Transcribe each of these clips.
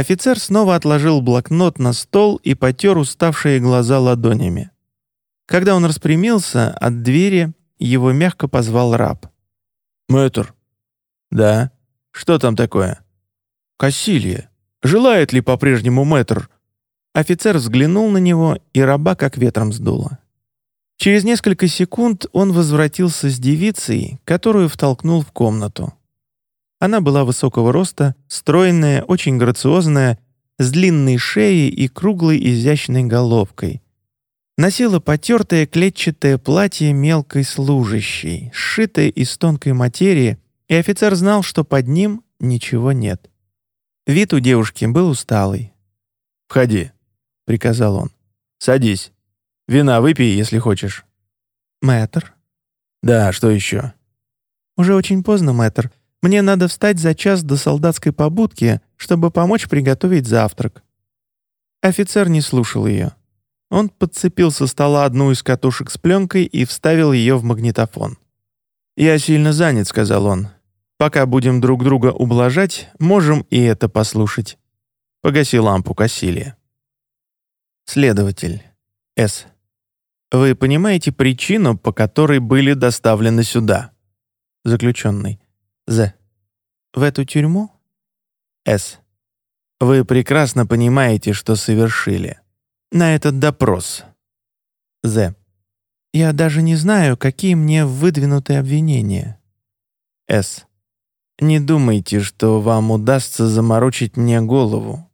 Офицер снова отложил блокнот на стол и потер уставшие глаза ладонями. Когда он распрямился, от двери его мягко позвал раб. «Мэтр». «Да? Что там такое?» «Кассилия. Желает ли по-прежнему мэтр?» Офицер взглянул на него, и раба как ветром сдуло. Через несколько секунд он возвратился с девицей, которую втолкнул в комнату. Она была высокого роста, стройная, очень грациозная, с длинной шеей и круглой изящной головкой. Носила потертое клетчатое платье мелкой служащей, сшитое из тонкой материи, и офицер знал, что под ним ничего нет. Вид у девушки был усталый. «Входи», — приказал он. «Садись. Вина выпей, если хочешь». «Мэтр?» «Да, что еще?» «Уже очень поздно, мэтр. Мне надо встать за час до солдатской побудки, чтобы помочь приготовить завтрак». Офицер не слушал ее. Он подцепил со стола одну из катушек с пленкой и вставил ее в магнитофон. «Я сильно занят», — сказал он. «Пока будем друг друга ублажать, можем и это послушать». Погаси лампу, Кассилия. Следователь. С. Вы понимаете причину, по которой были доставлены сюда? Заключенный. З. В эту тюрьму? С. Вы прекрасно понимаете, что совершили. На этот допрос. З. Я даже не знаю, какие мне выдвинуты обвинения. С. Не думайте, что вам удастся заморочить мне голову.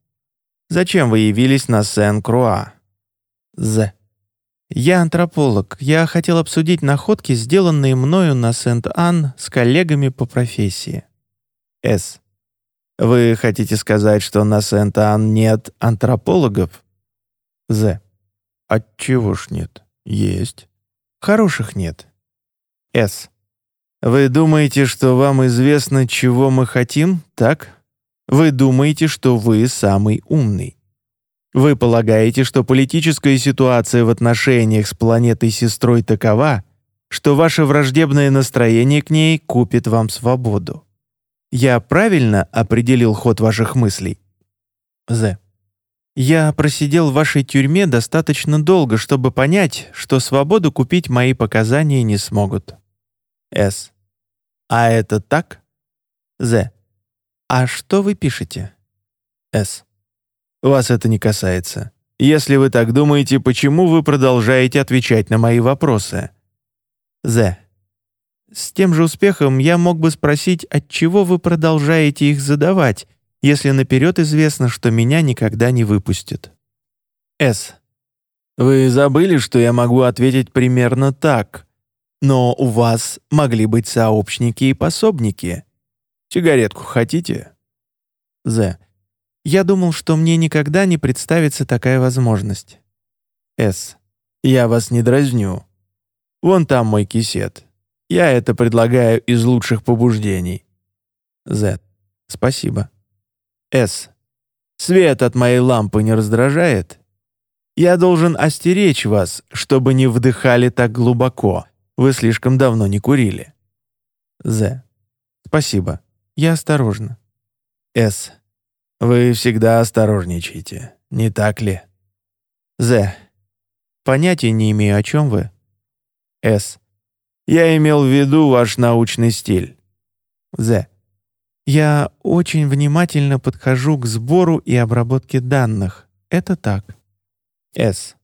Зачем вы явились на Сен-Круа? З. «Я антрополог. Я хотел обсудить находки, сделанные мною на Сент-Ан с коллегами по профессии». С. «Вы хотите сказать, что на Сент-Ан нет антропологов?» З. «Отчего ж нет? Есть. Хороших нет». С. «Вы думаете, что вам известно, чего мы хотим, так? Вы думаете, что вы самый умный. Вы полагаете, что политическая ситуация в отношениях с планетой-сестрой такова, что ваше враждебное настроение к ней купит вам свободу. Я правильно определил ход ваших мыслей? З. Я просидел в вашей тюрьме достаточно долго, чтобы понять, что свободу купить мои показания не смогут. С. А это так? З. А что вы пишете? С. Вас это не касается. Если вы так думаете, почему вы продолжаете отвечать на мои вопросы? З. С тем же успехом я мог бы спросить, от чего вы продолжаете их задавать, если наперед известно, что меня никогда не выпустят. С. Вы забыли, что я могу ответить примерно так. Но у вас могли быть сообщники и пособники. Сигаретку хотите? З. Я думал, что мне никогда не представится такая возможность. С. Я вас не дразню. Вон там мой кисет. Я это предлагаю из лучших побуждений. З. Спасибо. С. Свет от моей лампы не раздражает? Я должен остеречь вас, чтобы не вдыхали так глубоко. Вы слишком давно не курили. З. Спасибо. Я осторожна. С. Вы всегда осторожничаете, не так ли? З. Понятия не имею, о чем вы. С. Я имел в виду ваш научный стиль. З. Я очень внимательно подхожу к сбору и обработке данных. Это так. С.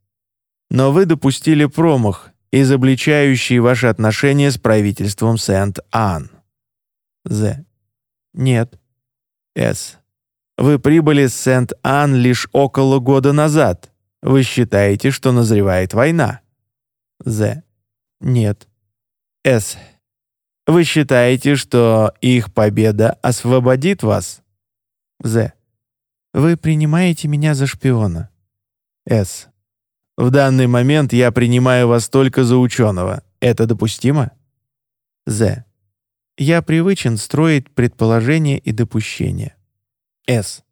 Но вы допустили промах, изобличающий ваши отношения с правительством Сент-Ан. З. Нет. С. Вы прибыли с Сент-Ан лишь около года назад. Вы считаете, что назревает война? З. Нет. С. Вы считаете, что их победа освободит вас? З. Вы принимаете меня за шпиона. С. В данный момент я принимаю вас только за ученого. Это допустимо? З. Я привычен строить предположения и допущения. С.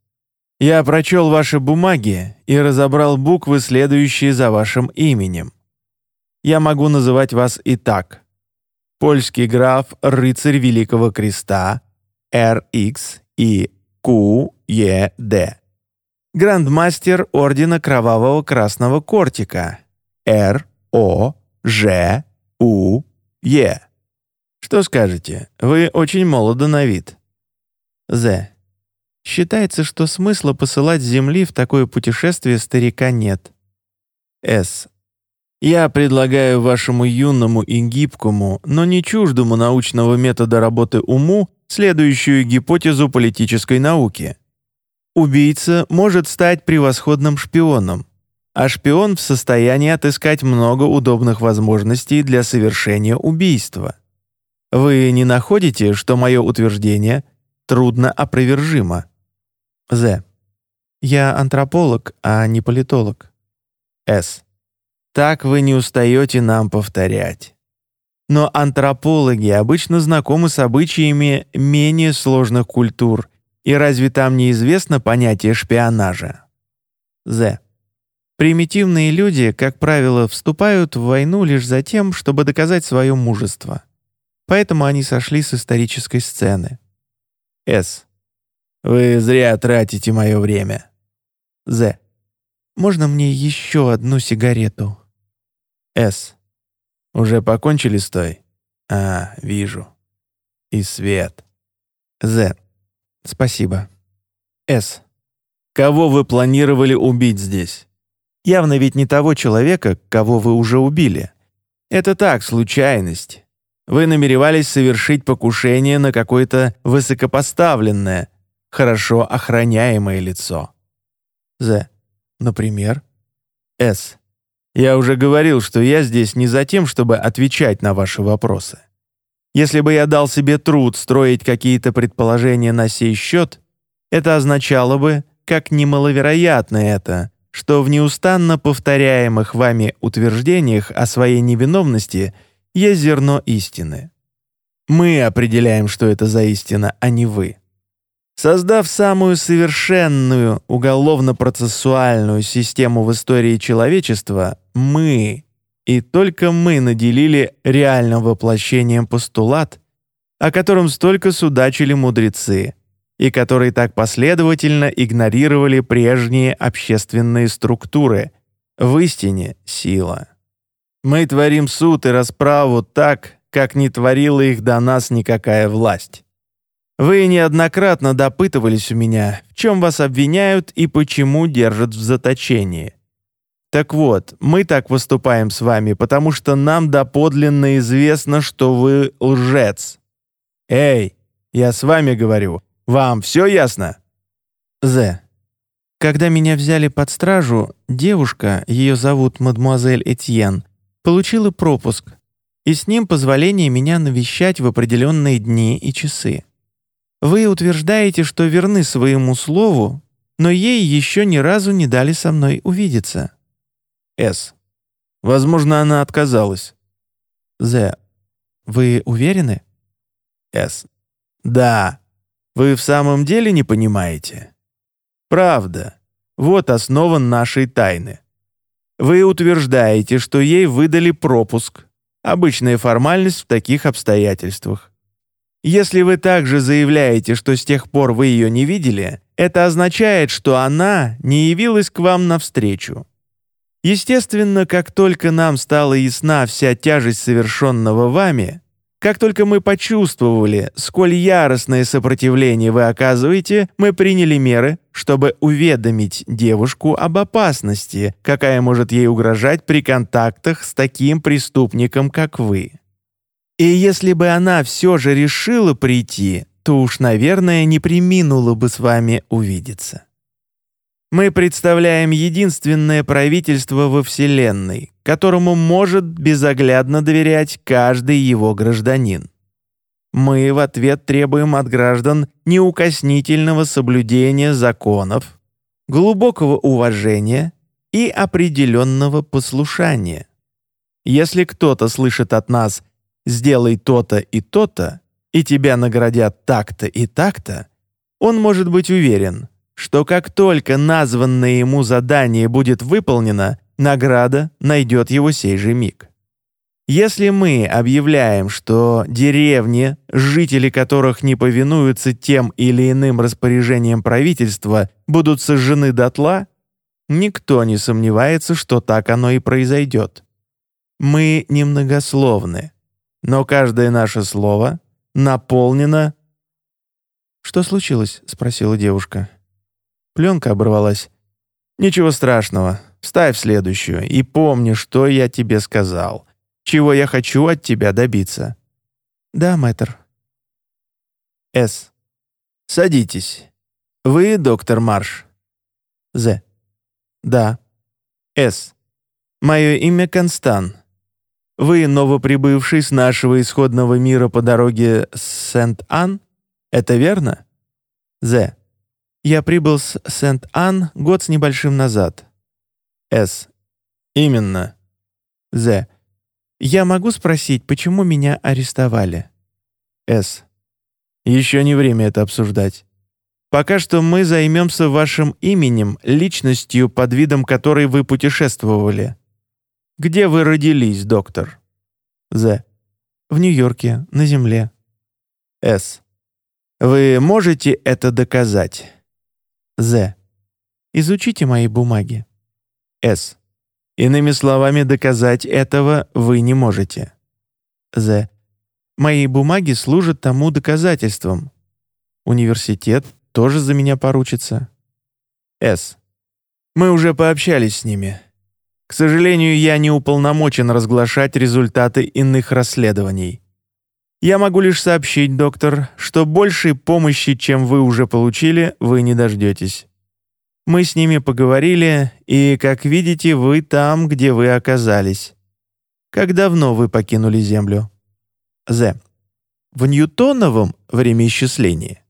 Я прочел ваши бумаги и разобрал буквы, следующие за вашим именем. Я могу называть вас и так. Польский граф, рыцарь Великого Креста, РХ и КУЕД. грандмастер Ордена Кровавого Красного Кортика. Р. О. Ж. У. Е. Что скажете? Вы очень молоды на вид. З. Считается, что смысла посылать Земли в такое путешествие старика нет. С. Я предлагаю вашему юному и гибкому, но не чуждому научного метода работы уму следующую гипотезу политической науки. Убийца может стать превосходным шпионом, а шпион в состоянии отыскать много удобных возможностей для совершения убийства. Вы не находите, что мое утверждение трудно опровержимо? З. Я антрополог, а не политолог. С. Так вы не устаете нам повторять. Но антропологи обычно знакомы с обычаями менее сложных культур, и разве там неизвестно понятие шпионажа? З. Примитивные люди, как правило, вступают в войну лишь за тем, чтобы доказать свое мужество. Поэтому они сошли с исторической сцены. С. Вы зря тратите мое время. З. Можно мне еще одну сигарету? С. Уже покончили с той? А, вижу. И свет. З. Спасибо. С. Кого вы планировали убить здесь? Явно ведь не того человека, кого вы уже убили. Это так, случайность. Вы намеревались совершить покушение на какое-то высокопоставленное, хорошо охраняемое лицо. З. Например? С. Я уже говорил, что я здесь не за тем, чтобы отвечать на ваши вопросы. Если бы я дал себе труд строить какие-то предположения на сей счет, это означало бы, как немаловероятно это, что в неустанно повторяемых вами утверждениях о своей невиновности есть зерно истины. Мы определяем, что это за истина, а не вы. Создав самую совершенную уголовно-процессуальную систему в истории человечества, мы и только мы наделили реальным воплощением постулат, о котором столько судачили мудрецы, и который так последовательно игнорировали прежние общественные структуры, в истине сила. Мы творим суд и расправу так, как не творила их до нас никакая власть. Вы неоднократно допытывались у меня, в чем вас обвиняют и почему держат в заточении. Так вот, мы так выступаем с вами, потому что нам доподлинно известно, что вы лжец. Эй, я с вами говорю, вам все ясно? З. Когда меня взяли под стражу, девушка, ее зовут мадемуазель Этьен, получила пропуск, и с ним позволение меня навещать в определенные дни и часы. Вы утверждаете, что верны своему слову, но ей еще ни разу не дали со мной увидеться. С. Возможно, она отказалась. З. Вы уверены? С. Да. Вы в самом деле не понимаете? Правда. Вот основа нашей тайны. Вы утверждаете, что ей выдали пропуск. Обычная формальность в таких обстоятельствах. Если вы также заявляете, что с тех пор вы ее не видели, это означает, что она не явилась к вам навстречу. Естественно, как только нам стала ясна вся тяжесть совершенного вами, как только мы почувствовали, сколь яростное сопротивление вы оказываете, мы приняли меры, чтобы уведомить девушку об опасности, какая может ей угрожать при контактах с таким преступником, как вы. И если бы она все же решила прийти, то уж, наверное, не приминула бы с вами увидеться. Мы представляем единственное правительство во Вселенной, которому может безоглядно доверять каждый его гражданин. Мы в ответ требуем от граждан неукоснительного соблюдения законов, глубокого уважения и определенного послушания. Если кто-то слышит от нас «сделай то-то и то-то», и тебя наградят так-то и так-то, он может быть уверен, что как только названное ему задание будет выполнено, награда найдет его сей же миг. Если мы объявляем, что деревни, жители которых не повинуются тем или иным распоряжениям правительства, будут сожжены дотла, никто не сомневается, что так оно и произойдет. Мы немногословны, но каждое наше слово наполнено... «Что случилось?» — спросила девушка. Пленка оборвалась. «Ничего страшного. Ставь следующую и помни, что я тебе сказал чего я хочу от тебя добиться». «Да, мэтр». «С. Садитесь. Вы доктор Марш?» «З. Да». «С. Мое имя Констан. Вы новоприбывший с нашего исходного мира по дороге Сент-Ан? Это верно?» «З. Я прибыл с Сент-Ан год с небольшим назад». «С. Именно». «З. Я могу спросить, почему меня арестовали? С. Еще не время это обсуждать. Пока что мы займемся вашим именем, личностью, под видом которой вы путешествовали. Где вы родились, доктор? З. В Нью-Йорке, на земле. С. Вы можете это доказать? З. Изучите мои бумаги. С. Иными словами, доказать этого вы не можете. З. Мои бумаги служат тому доказательством. Университет тоже за меня поручится. С. Мы уже пообщались с ними. К сожалению, я не уполномочен разглашать результаты иных расследований. Я могу лишь сообщить, доктор, что большей помощи, чем вы уже получили, вы не дождетесь. Мы с ними поговорили, и, как видите, вы там, где вы оказались. Как давно вы покинули Землю? З. В ньютоновом времяисчислении.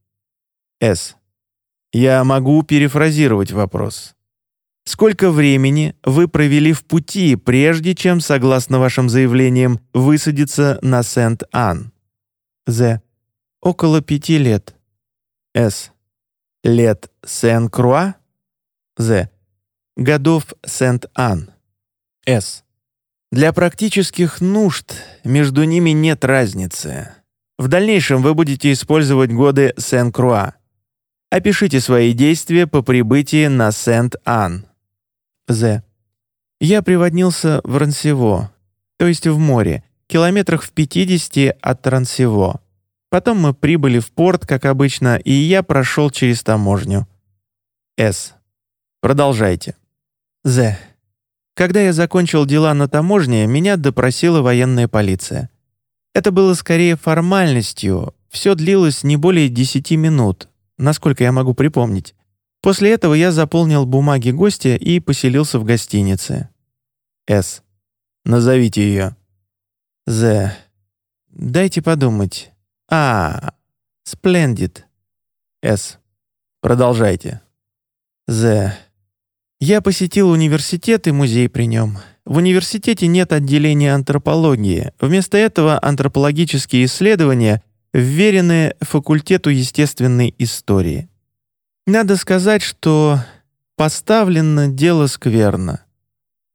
С. Я могу перефразировать вопрос. Сколько времени вы провели в пути, прежде чем, согласно вашим заявлениям, высадиться на Сент-Ан? З. Около пяти лет. С. Лет Сен-Круа? З. Годов Сент-Ан. С. Для практических нужд между ними нет разницы. В дальнейшем вы будете использовать годы Сен-Круа. Опишите свои действия по прибытии на Сент-Ан. З. Я приводнился в Рансево, то есть в море, километрах в 50 от Рансево. Потом мы прибыли в порт, как обычно, и я прошел через таможню. С. Продолжайте. З. Когда я закончил дела на таможне, меня допросила военная полиция. Это было скорее формальностью, все длилось не более 10 минут, насколько я могу припомнить. После этого я заполнил бумаги гостя и поселился в гостинице. С. Назовите ее. З. Дайте подумать. А. Сплендид. С. Продолжайте. З. Я посетил университет и музей при нем. В университете нет отделения антропологии. Вместо этого антропологические исследования вверены факультету естественной истории. Надо сказать, что поставлено дело скверно.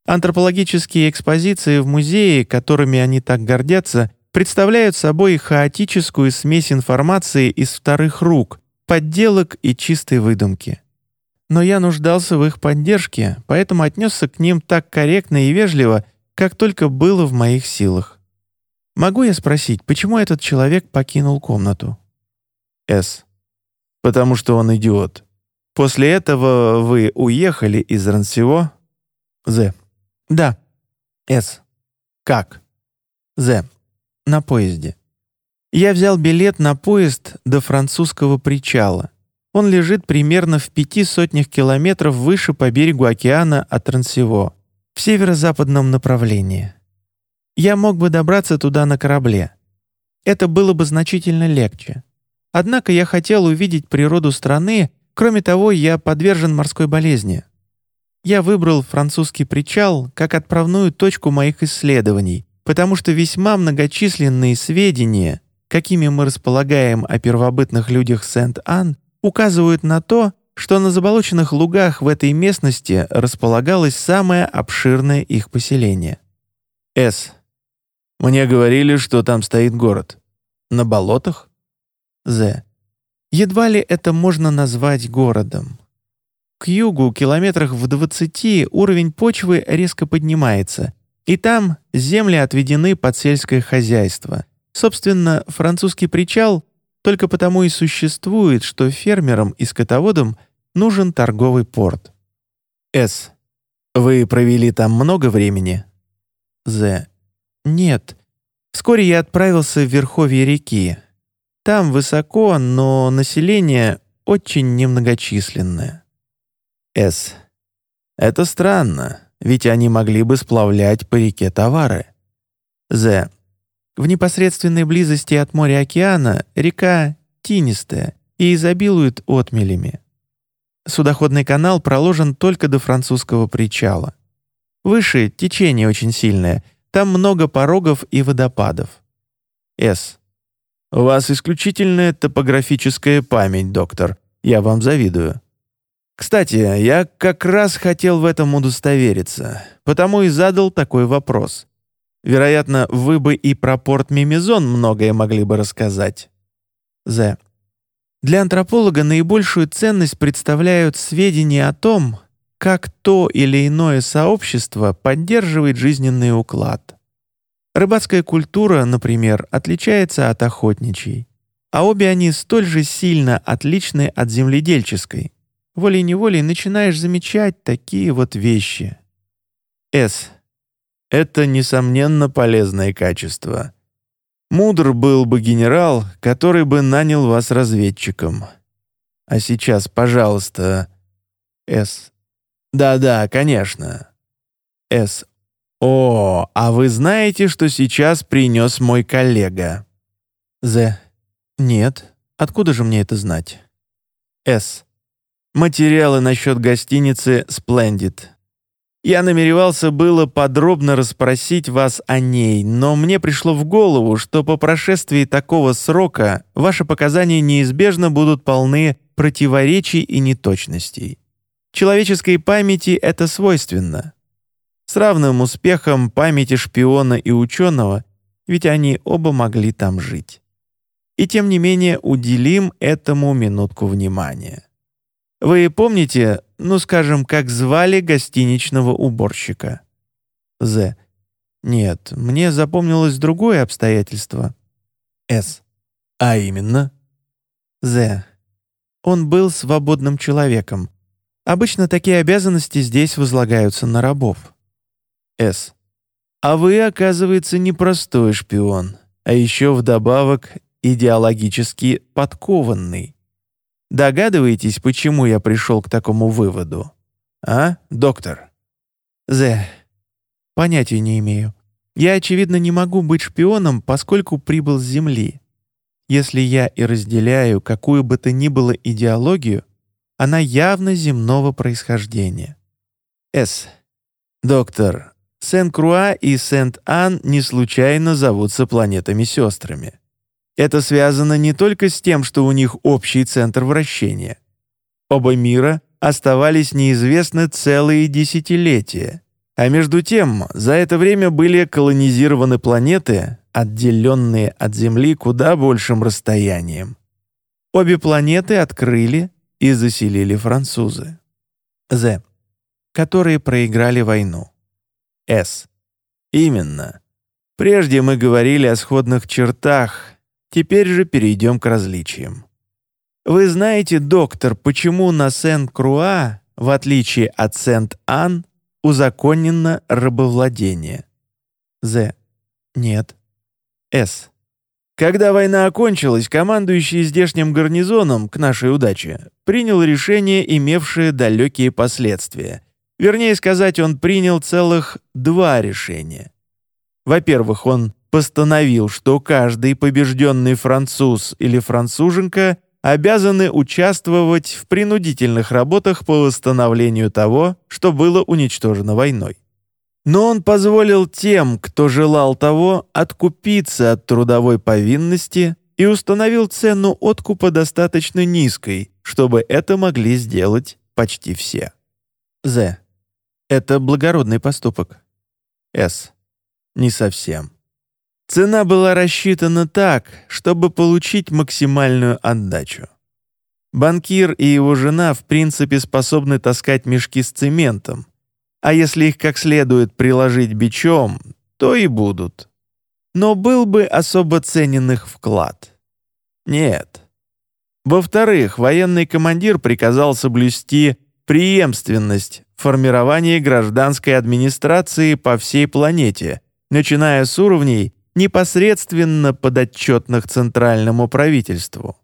Антропологические экспозиции в музее, которыми они так гордятся, представляют собой хаотическую смесь информации из вторых рук, подделок и чистой выдумки но я нуждался в их поддержке, поэтому отнесся к ним так корректно и вежливо, как только было в моих силах. Могу я спросить, почему этот человек покинул комнату? С. Потому что он идиот. После этого вы уехали из Рансево? З. Да. С. Как? З. На поезде. Я взял билет на поезд до французского причала. Он лежит примерно в пяти сотнях километров выше по берегу океана от Рансево, в северо-западном направлении. Я мог бы добраться туда на корабле. Это было бы значительно легче. Однако я хотел увидеть природу страны, кроме того, я подвержен морской болезни. Я выбрал французский причал как отправную точку моих исследований, потому что весьма многочисленные сведения, какими мы располагаем о первобытных людях Сент-Ан, указывают на то, что на заболоченных лугах в этой местности располагалось самое обширное их поселение. С. Мне говорили, что там стоит город. На болотах? З. Едва ли это можно назвать городом. К югу, километрах в 20, уровень почвы резко поднимается, и там земли отведены под сельское хозяйство. Собственно, французский причал только потому и существует, что фермерам и скотоводам нужен торговый порт. С. Вы провели там много времени? З. Нет. Вскоре я отправился в верховье реки. Там высоко, но население очень немногочисленное. С. Это странно, ведь они могли бы сплавлять по реке товары. З. В непосредственной близости от моря-океана река тинистая и изобилует отмелями. Судоходный канал проложен только до французского причала. Выше течение очень сильное, там много порогов и водопадов. С. У вас исключительная топографическая память, доктор. Я вам завидую. Кстати, я как раз хотел в этом удостовериться, потому и задал такой вопрос. Вероятно, вы бы и про порт Мимизон многое могли бы рассказать. З. Для антрополога наибольшую ценность представляют сведения о том, как то или иное сообщество поддерживает жизненный уклад. Рыбацкая культура, например, отличается от охотничьей, а обе они столь же сильно отличны от земледельческой. Волей-неволей начинаешь замечать такие вот вещи. С. Это, несомненно, полезное качество. Мудр был бы генерал, который бы нанял вас разведчиком. А сейчас, пожалуйста... С. Да-да, конечно. С. О, а вы знаете, что сейчас принес мой коллега? З. Нет. Откуда же мне это знать? С. Материалы насчет гостиницы «Сплендид». Я намеревался было подробно расспросить вас о ней, но мне пришло в голову, что по прошествии такого срока ваши показания неизбежно будут полны противоречий и неточностей. Человеческой памяти это свойственно. С равным успехом памяти шпиона и ученого, ведь они оба могли там жить. И тем не менее уделим этому минутку внимания. Вы помните, ну, скажем, как звали гостиничного уборщика? З. Нет, мне запомнилось другое обстоятельство. С. А именно? З. Он был свободным человеком. Обычно такие обязанности здесь возлагаются на рабов. С. А вы, оказывается, непростой шпион, а еще вдобавок идеологически подкованный. Догадываетесь, почему я пришел к такому выводу? А, доктор? З. Понятия не имею. Я, очевидно, не могу быть шпионом, поскольку прибыл с Земли. Если я и разделяю какую бы то ни было идеологию, она явно земного происхождения. С. Доктор, Сен-Круа и Сент-Ан не случайно зовутся планетами-сестрами. Это связано не только с тем, что у них общий центр вращения. Оба мира оставались неизвестны целые десятилетия, а между тем за это время были колонизированы планеты, отделенные от Земли куда большим расстоянием. Обе планеты открыли и заселили французы. З. Которые проиграли войну. С. Именно. Прежде мы говорили о сходных чертах, Теперь же перейдем к различиям. Вы знаете, доктор, почему на Сент-Круа, в отличие от Сент-Ан, узаконено рабовладение? З. Нет. С. Когда война окончилась, командующий здешним гарнизоном, к нашей удаче, принял решение, имевшее далекие последствия. Вернее сказать, он принял целых два решения. Во-первых, он постановил, что каждый побежденный француз или француженка обязаны участвовать в принудительных работах по восстановлению того, что было уничтожено войной. Но он позволил тем, кто желал того, откупиться от трудовой повинности и установил цену откупа достаточно низкой, чтобы это могли сделать почти все. З. Это благородный поступок. С. Не совсем. Цена была рассчитана так, чтобы получить максимальную отдачу. Банкир и его жена в принципе способны таскать мешки с цементом, а если их как следует приложить бичом, то и будут. Но был бы особо ценен их вклад. Нет. Во-вторых, военный командир приказал соблюсти преемственность формирования гражданской администрации по всей планете, начиная с уровней, непосредственно подотчетных центральному правительству.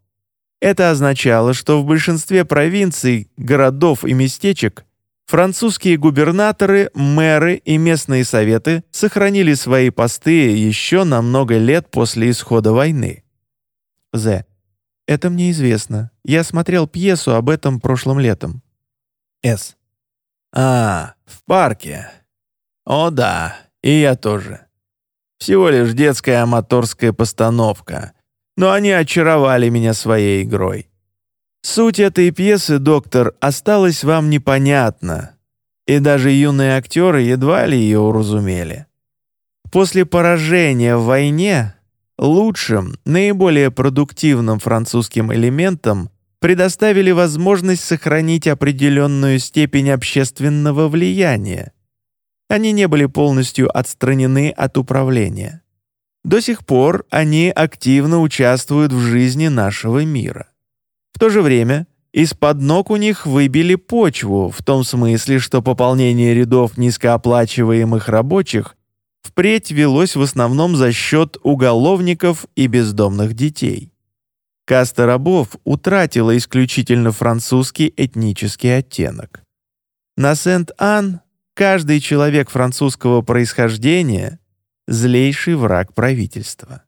Это означало, что в большинстве провинций, городов и местечек французские губернаторы, мэры и местные советы сохранили свои посты еще на много лет после исхода войны. З. Это мне известно. Я смотрел пьесу об этом прошлым летом. С. А, в парке. О да, и я тоже. Всего лишь детская аматорская постановка, но они очаровали меня своей игрой. Суть этой пьесы, доктор, осталась вам непонятна, и даже юные актеры едва ли ее уразумели. После поражения в войне лучшим, наиболее продуктивным французским элементом предоставили возможность сохранить определенную степень общественного влияния, они не были полностью отстранены от управления. До сих пор они активно участвуют в жизни нашего мира. В то же время из-под ног у них выбили почву, в том смысле, что пополнение рядов низкооплачиваемых рабочих впредь велось в основном за счет уголовников и бездомных детей. Каста рабов утратила исключительно французский этнический оттенок. На Сент-Ан Каждый человек французского происхождения – злейший враг правительства.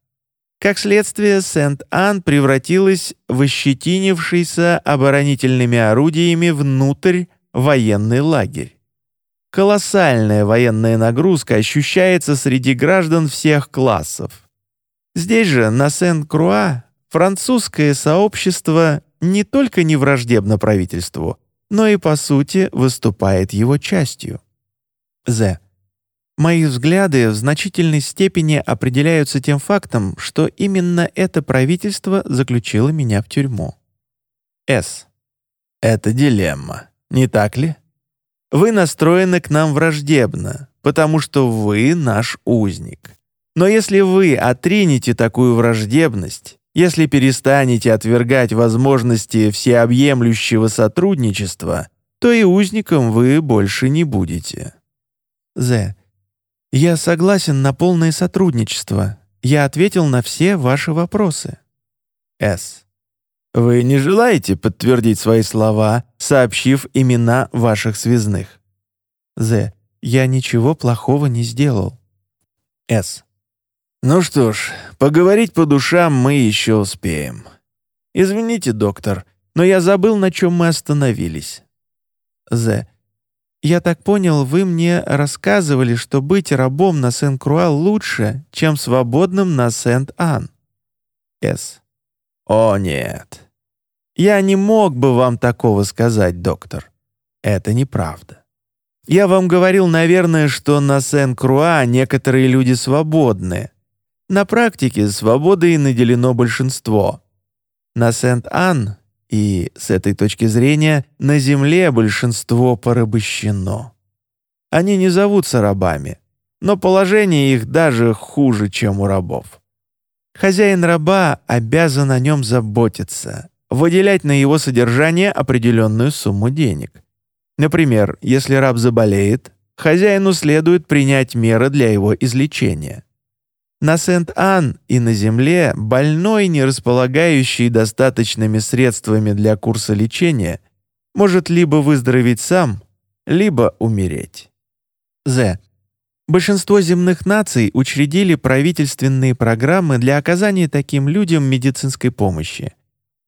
Как следствие, Сент-Ан превратилась в ощетинившийся оборонительными орудиями внутрь военный лагерь. Колоссальная военная нагрузка ощущается среди граждан всех классов. Здесь же, на Сен-Круа, французское сообщество не только не враждебно правительству, но и, по сути, выступает его частью. З. Мои взгляды в значительной степени определяются тем фактом, что именно это правительство заключило меня в тюрьму. С. Это дилемма, не так ли? Вы настроены к нам враждебно, потому что вы наш узник. Но если вы отринете такую враждебность, если перестанете отвергать возможности всеобъемлющего сотрудничества, то и узником вы больше не будете. З. Я согласен на полное сотрудничество. Я ответил на все ваши вопросы. С. Вы не желаете подтвердить свои слова, сообщив имена ваших связных? З. Я ничего плохого не сделал. С. Ну что ж, поговорить по душам мы еще успеем. Извините, доктор, но я забыл, на чем мы остановились. З. «Я так понял, вы мне рассказывали, что быть рабом на Сен-Круа лучше, чем свободным на Сент-Ан». С. «О, нет. Я не мог бы вам такого сказать, доктор. Это неправда. Я вам говорил, наверное, что на Сен-Круа некоторые люди свободны. На практике свободой наделено большинство. На Сент-Ан и с этой точки зрения на земле большинство порабощено. Они не зовутся рабами, но положение их даже хуже, чем у рабов. Хозяин раба обязан о нем заботиться, выделять на его содержание определенную сумму денег. Например, если раб заболеет, хозяину следует принять меры для его излечения. На Сент-Ан и на Земле больной, не располагающий достаточными средствами для курса лечения, может либо выздороветь сам, либо умереть. З. Большинство земных наций учредили правительственные программы для оказания таким людям медицинской помощи.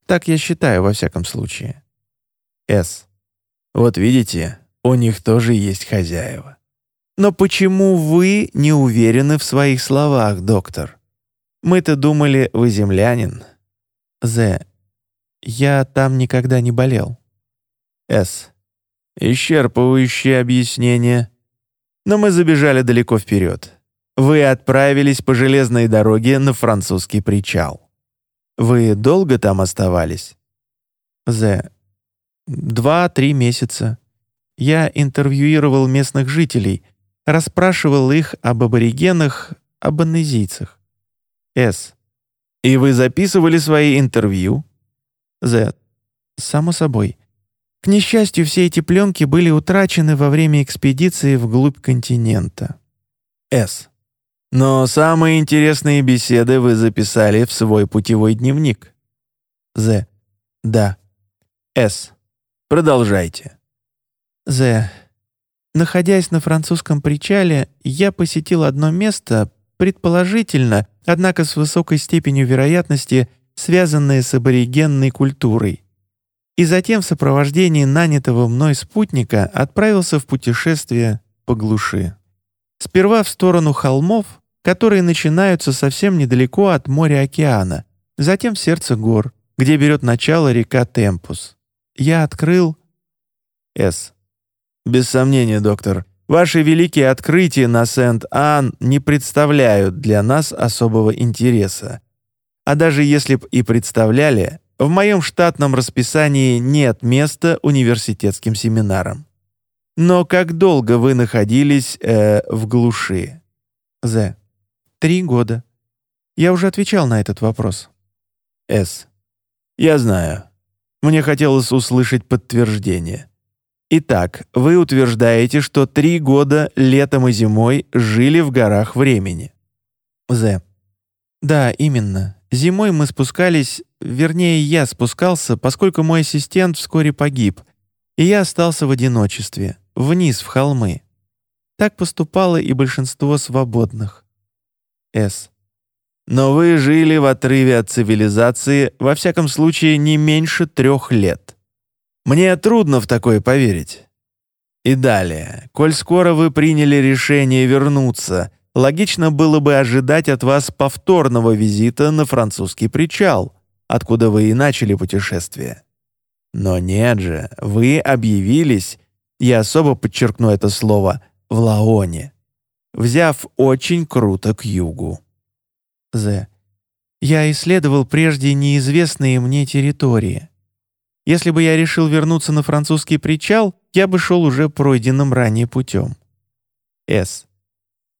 Так я считаю, во всяком случае. С. Вот видите, у них тоже есть хозяева. Но почему вы не уверены в своих словах, доктор? Мы-то думали, вы землянин. З. Я там никогда не болел. С. Исчерпывающее объяснение. Но мы забежали далеко вперед. Вы отправились по железной дороге на французский причал. Вы долго там оставались? З. Два-три месяца. Я интервьюировал местных жителей, расспрашивал их об аборигенах, об аннезийцах. С. И вы записывали свои интервью? З. Само собой. К несчастью, все эти пленки были утрачены во время экспедиции вглубь континента. С. Но самые интересные беседы вы записали в свой путевой дневник. З. Да. С. Продолжайте. З. Находясь на французском причале, я посетил одно место, предположительно, однако с высокой степенью вероятности, связанное с аборигенной культурой. И затем в сопровождении нанятого мной спутника отправился в путешествие по глуши. Сперва в сторону холмов, которые начинаются совсем недалеко от моря-океана, затем в сердце гор, где берет начало река Темпус. Я открыл... С. Без сомнения, доктор. Ваши великие открытия на Сент-Ан не представляют для нас особого интереса. А даже если б и представляли, в моем штатном расписании нет места университетским семинарам. Но как долго вы находились э, в глуши? З. Три года. Я уже отвечал на этот вопрос. С. Я знаю. Мне хотелось услышать подтверждение. Итак, вы утверждаете, что три года летом и зимой жили в горах времени. З. Да, именно. Зимой мы спускались, вернее, я спускался, поскольку мой ассистент вскоре погиб, и я остался в одиночестве, вниз, в холмы. Так поступало и большинство свободных. С. Но вы жили в отрыве от цивилизации, во всяком случае, не меньше трех лет. Мне трудно в такое поверить. И далее, коль скоро вы приняли решение вернуться, логично было бы ожидать от вас повторного визита на французский причал, откуда вы и начали путешествие. Но нет же, вы объявились, я особо подчеркну это слово, в Лаоне, взяв очень круто к югу. З. Я исследовал прежде неизвестные мне территории. Если бы я решил вернуться на французский причал, я бы шел уже пройденным ранее путем. С.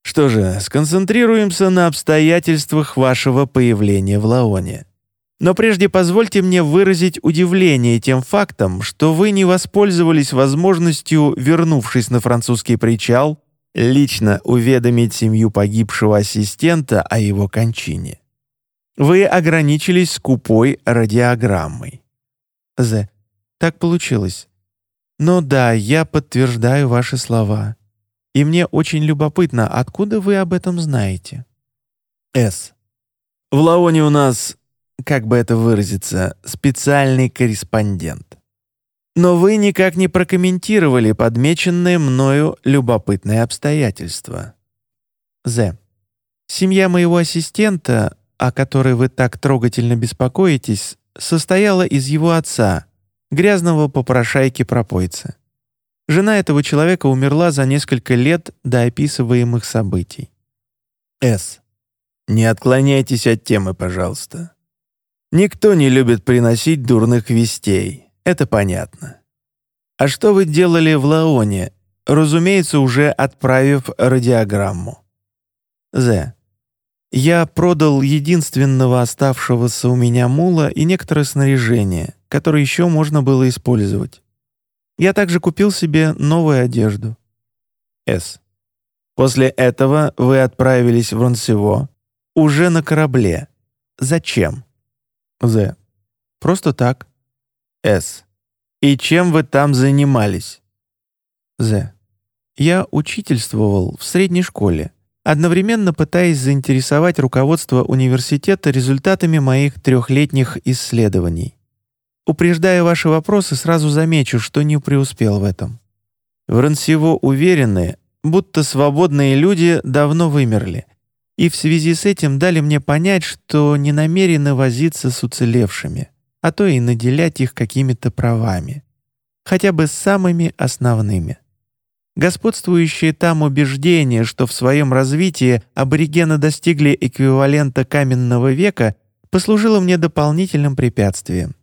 Что же, сконцентрируемся на обстоятельствах вашего появления в Лаоне. Но прежде позвольте мне выразить удивление тем фактом, что вы не воспользовались возможностью, вернувшись на французский причал, лично уведомить семью погибшего ассистента о его кончине. Вы ограничились скупой радиограммой. З. Так получилось. Но да, я подтверждаю ваши слова. И мне очень любопытно, откуда вы об этом знаете. С. В Лаоне у нас, как бы это выразиться, специальный корреспондент. Но вы никак не прокомментировали подмеченные мною любопытные обстоятельства. З. Семья моего ассистента, о которой вы так трогательно беспокоитесь, состояла из его отца, грязного попрошайки-пропойца. Жена этого человека умерла за несколько лет до описываемых событий. С. Не отклоняйтесь от темы, пожалуйста. Никто не любит приносить дурных вестей, это понятно. А что вы делали в Лаоне, разумеется, уже отправив радиограмму? З. Я продал единственного оставшегося у меня мула и некоторое снаряжение, которое еще можно было использовать. Я также купил себе новую одежду. С. После этого вы отправились в Ронсево, уже на корабле. Зачем? З. Просто так. С. И чем вы там занимались? З. Я учительствовал в средней школе одновременно пытаясь заинтересовать руководство университета результатами моих трехлетних исследований. Упреждая ваши вопросы, сразу замечу, что не преуспел в этом. В Рансиво уверены, будто свободные люди давно вымерли, и в связи с этим дали мне понять, что не намерены возиться с уцелевшими, а то и наделять их какими-то правами, хотя бы самыми основными. Господствующее там убеждение, что в своем развитии аборигены достигли эквивалента каменного века, послужило мне дополнительным препятствием.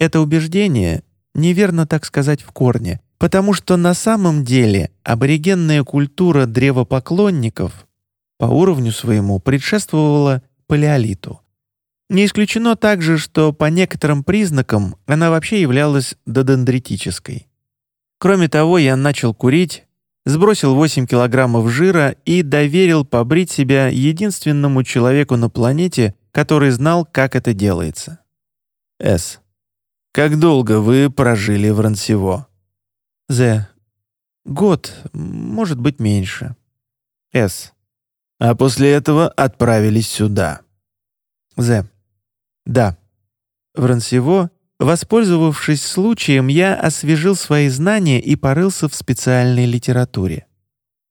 Это убеждение неверно, так сказать, в корне, потому что на самом деле аборигенная культура древопоклонников по уровню своему предшествовала палеолиту. Не исключено также, что по некоторым признакам она вообще являлась додендритической. Кроме того, я начал курить, сбросил 8 килограммов жира и доверил побрить себя единственному человеку на планете, который знал, как это делается. С. Как долго вы прожили в Рансево? З. Год, может быть, меньше. С. А после этого отправились сюда. З. Да. В Рансево Воспользовавшись случаем, я освежил свои знания и порылся в специальной литературе.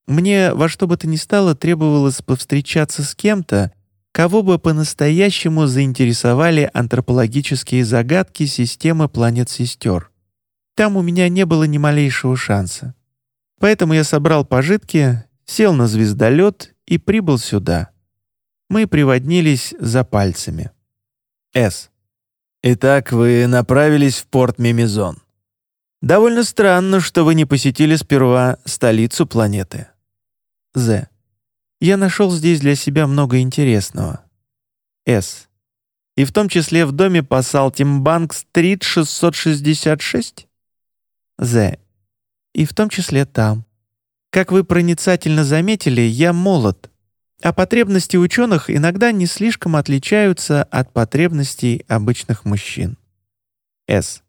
Мне во что бы то ни стало требовалось повстречаться с кем-то, кого бы по-настоящему заинтересовали антропологические загадки системы планет-сестер. Там у меня не было ни малейшего шанса. Поэтому я собрал пожитки, сел на звездолет и прибыл сюда. Мы приводнились за пальцами. С. Итак, вы направились в порт Мимизон. Довольно странно, что вы не посетили сперва столицу планеты. З. Я нашел здесь для себя много интересного. С. И в том числе в доме по Салтимбанк-стрит 666? З. И в том числе там. Как вы проницательно заметили, я молод, а потребности ученых иногда не слишком отличаются от потребностей обычных мужчин. С.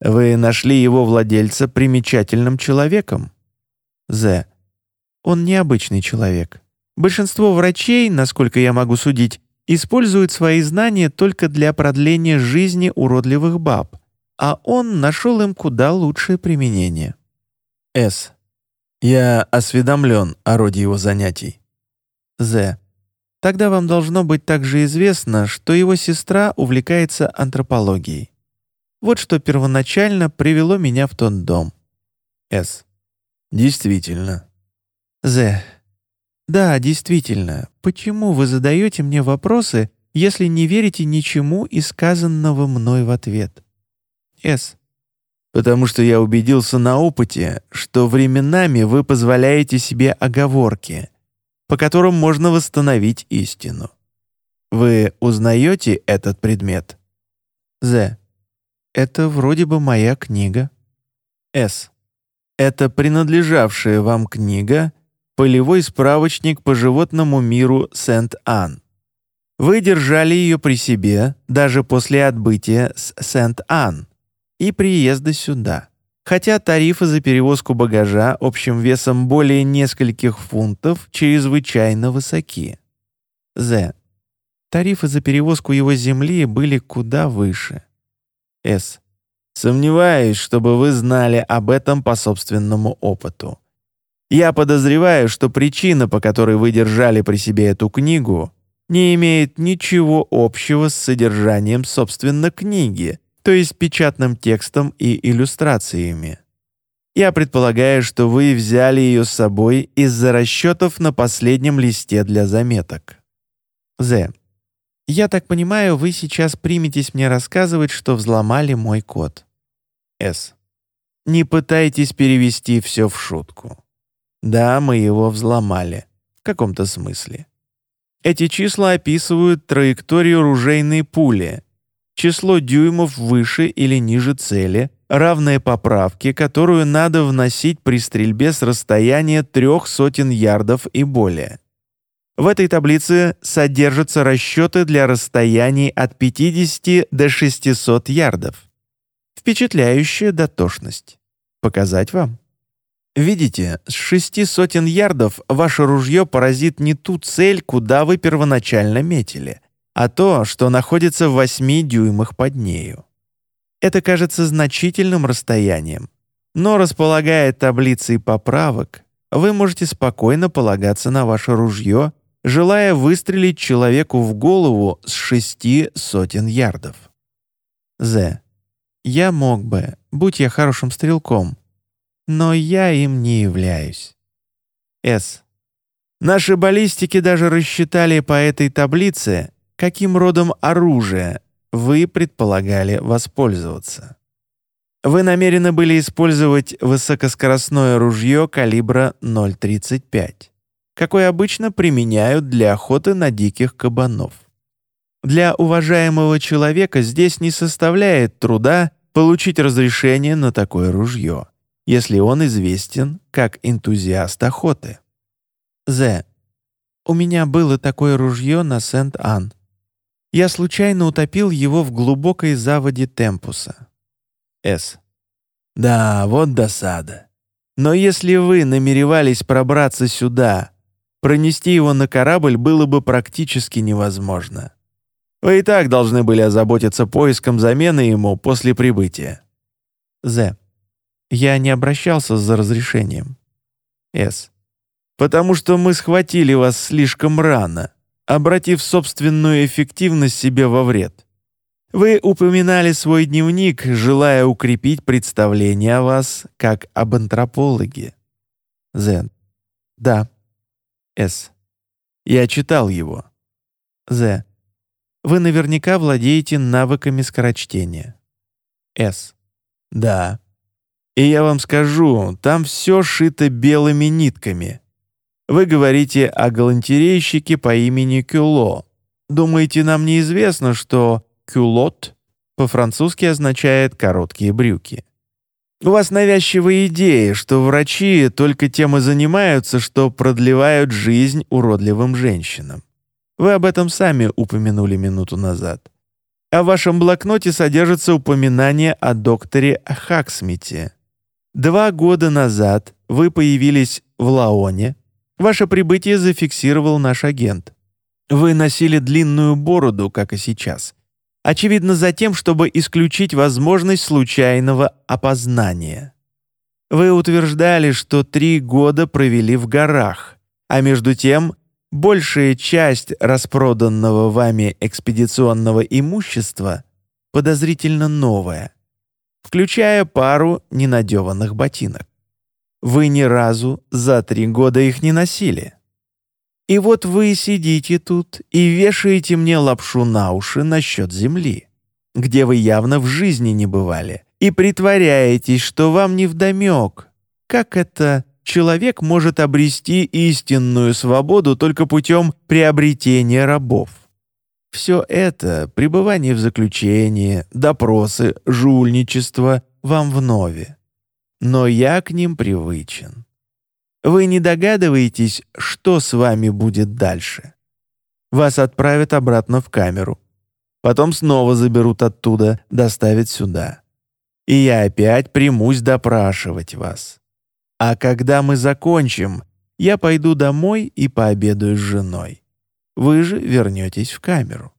Вы нашли его владельца примечательным человеком? З. Он необычный человек. Большинство врачей, насколько я могу судить, используют свои знания только для продления жизни уродливых баб, а он нашел им куда лучшее применение. С. Я осведомлен о роде его занятий. З. Тогда вам должно быть также известно, что его сестра увлекается антропологией. Вот что первоначально привело меня в тот дом. С. Действительно. З. Да, действительно. Почему вы задаете мне вопросы, если не верите ничему из сказанного мной в ответ? С. Потому что я убедился на опыте, что временами вы позволяете себе оговорки, по которым можно восстановить истину. Вы узнаете этот предмет? З. Это вроде бы моя книга. С. Это принадлежавшая вам книга «Полевой справочник по животному миру Сент-Ан». Вы держали ее при себе даже после отбытия с Сент-Ан и приезда сюда. Хотя тарифы за перевозку багажа общим весом более нескольких фунтов чрезвычайно высоки. З. Тарифы за перевозку его земли были куда выше. С. Сомневаюсь, чтобы вы знали об этом по собственному опыту. Я подозреваю, что причина, по которой вы держали при себе эту книгу, не имеет ничего общего с содержанием, собственно, книги, то есть печатным текстом и иллюстрациями. Я предполагаю, что вы взяли ее с собой из-за расчетов на последнем листе для заметок. З. Я так понимаю, вы сейчас приметесь мне рассказывать, что взломали мой код. С. Не пытайтесь перевести все в шутку. Да, мы его взломали. В каком-то смысле. Эти числа описывают траекторию ружейной пули, число дюймов выше или ниже цели, равное поправке, которую надо вносить при стрельбе с расстояния трех сотен ярдов и более. В этой таблице содержатся расчеты для расстояний от 50 до 600 ярдов. Впечатляющая дотошность. Показать вам? Видите, с шести сотен ярдов ваше ружье поразит не ту цель, куда вы первоначально метили — а то, что находится в 8 дюймах под нею. Это кажется значительным расстоянием, но располагая таблицей поправок, вы можете спокойно полагаться на ваше ружье, желая выстрелить человеку в голову с шести сотен ярдов. З. Я мог бы, будь я хорошим стрелком. но я им не являюсь. С. Наши баллистики даже рассчитали по этой таблице, каким родом оружия вы предполагали воспользоваться. Вы намерены были использовать высокоскоростное ружье калибра 0,35, какое обычно применяют для охоты на диких кабанов. Для уважаемого человека здесь не составляет труда получить разрешение на такое ружье, если он известен как энтузиаст охоты. З. У меня было такое ружье на Сент-Ан. Я случайно утопил его в глубокой заводе Темпуса. С. Да, вот досада. Но если вы намеревались пробраться сюда, пронести его на корабль было бы практически невозможно. Вы и так должны были озаботиться поиском замены ему после прибытия. З. Я не обращался за разрешением. С. Потому что мы схватили вас слишком рано, обратив собственную эффективность себе во вред. Вы упоминали свой дневник, желая укрепить представление о вас как об антропологе. З. Да. С. Я читал его. З. Вы наверняка владеете навыками скорочтения. С. Да. И я вам скажу, там все шито белыми нитками. Вы говорите о галантерейщике по имени Кюло. Думаете, нам неизвестно, что «кюлот» по-французски означает «короткие брюки». У вас навязчивая идея, что врачи только тем и занимаются, что продлевают жизнь уродливым женщинам. Вы об этом сами упомянули минуту назад. А в вашем блокноте содержится упоминание о докторе Хаксмите. Два года назад вы появились в Лаоне. Ваше прибытие зафиксировал наш агент. Вы носили длинную бороду, как и сейчас. Очевидно, за тем, чтобы исключить возможность случайного опознания. Вы утверждали, что три года провели в горах, а между тем большая часть распроданного вами экспедиционного имущества подозрительно новая, включая пару ненадеванных ботинок. Вы ни разу за три года их не носили. И вот вы сидите тут и вешаете мне лапшу на уши насчет земли, где вы явно в жизни не бывали, и притворяетесь, что вам не вдомек. Как это человек может обрести истинную свободу только путем приобретения рабов? Все это, пребывание в заключении, допросы, жульничество, вам вновь. Но я к ним привычен. Вы не догадываетесь, что с вами будет дальше. Вас отправят обратно в камеру. Потом снова заберут оттуда, доставят сюда. И я опять примусь допрашивать вас. А когда мы закончим, я пойду домой и пообедаю с женой. Вы же вернетесь в камеру.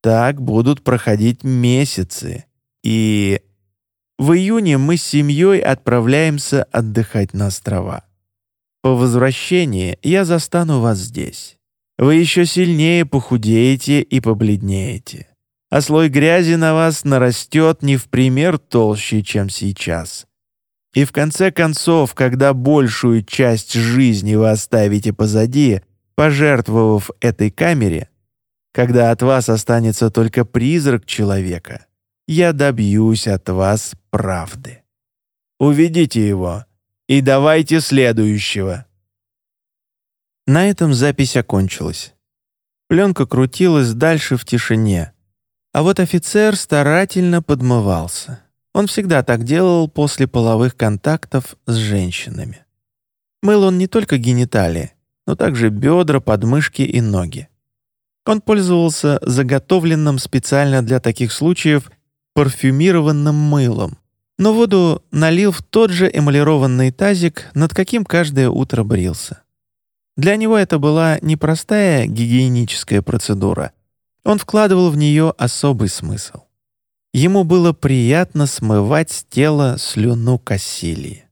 Так будут проходить месяцы. И в июне мы с семьей отправляемся отдыхать на острова. По возвращении я застану вас здесь. Вы еще сильнее похудеете и побледнеете. А слой грязи на вас нарастет не в пример толще, чем сейчас. И в конце концов, когда большую часть жизни вы оставите позади, пожертвовав этой камере, когда от вас останется только призрак человека, я добьюсь от вас правды. Уведите его и давайте следующего». На этом запись окончилась. Пленка крутилась дальше в тишине. А вот офицер старательно подмывался. Он всегда так делал после половых контактов с женщинами. Мыл он не только гениталии, но также бедра, подмышки и ноги. Он пользовался заготовленным специально для таких случаев парфюмированным мылом, но воду налил в тот же эмалированный тазик, над каким каждое утро брился. Для него это была непростая гигиеническая процедура. Он вкладывал в нее особый смысл. Ему было приятно смывать с тела слюну Кассилии.